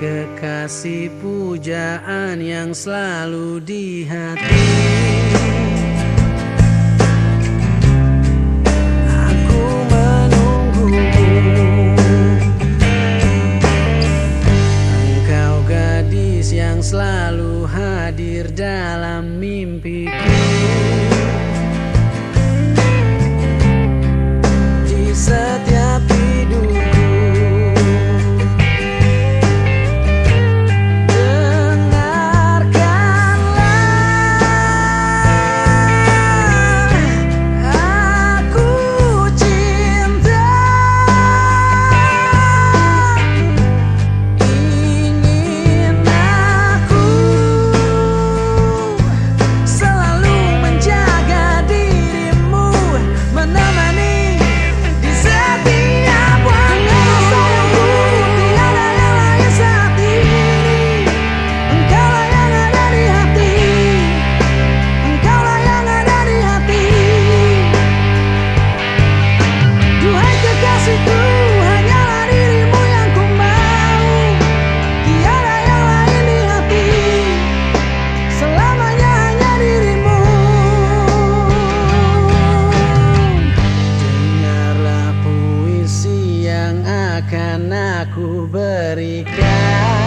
Kekasih pujaan yang selalu di hati Aku menunggu. Engkau gadis yang selalu hadir dalam mimpiku akan aku berikan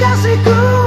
kasihku